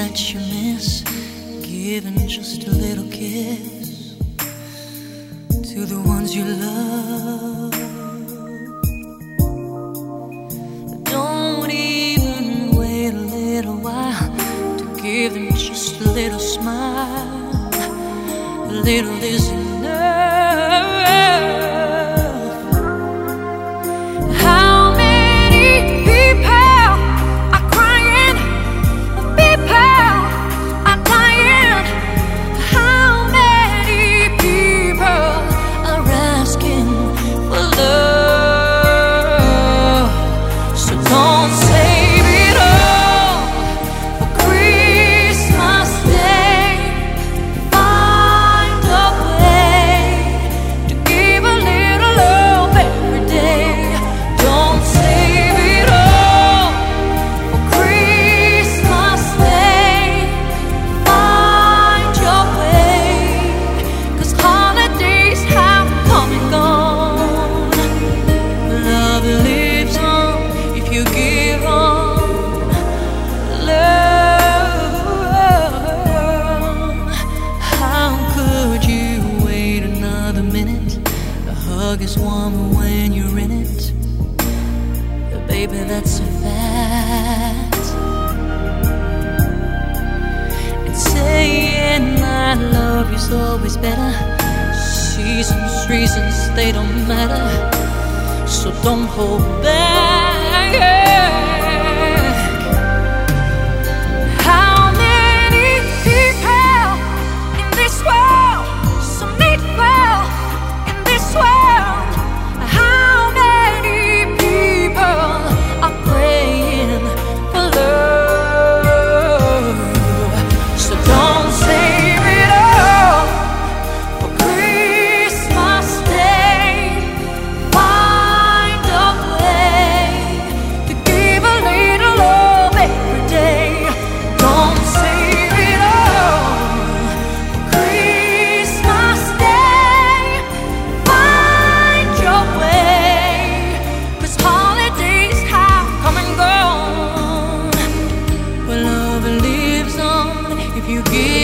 that you miss giving just a little kiss to the ones you love. Don't even wait a little while to give them just a little smile, a little this Hug is warmer when you're in it. Baby, that's a fact. And saying I love you's always better. Seasons, reasons, they don't matter. So don't hold back. you give.